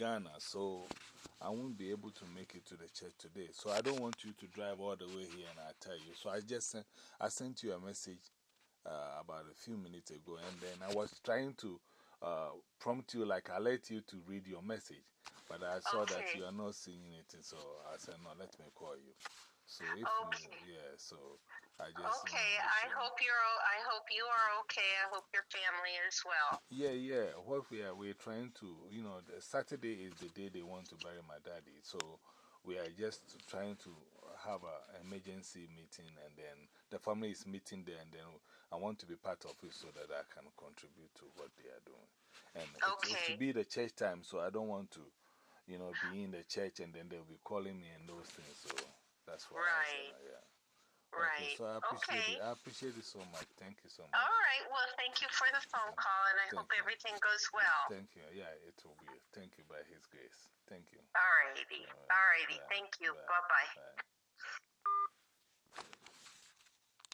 Ghana, so I won't be able to make it to the church today. So I don't want you to drive all the way here and I tell you. So I just sent, I sent you a message uh, about a few minutes ago, and then I was trying to uh, prompt you, like alert you to read your message. But I saw that you are not seeing anything, so I said, no, let me call you. So if okay. you, yeah, so I just. Okay, I hope you're, I hope you are okay. I hope your family is well. Yeah, yeah. What we are, we're trying to, you know, the Saturday is the day they want to bury my daddy. So we are just trying to have an emergency meeting, and then the family is meeting there, and then I want to be part of it so that I can contribute to what they are doing. And okay. it, it to be the church time, so I don't want to, you know, be in the church and then they'll be calling me and those things. So that's why. Right. Said, yeah. Right. So I appreciate okay. it. I appreciate it so much. Thank you so much. All right. Well, thank you for the phone call, and I Thank hope you. everything goes well. Thank you. Yeah, it will be. Thank you by His grace. Thank you. All righty. All righty. Bye. Thank you. Bye. Bye bye. Bye.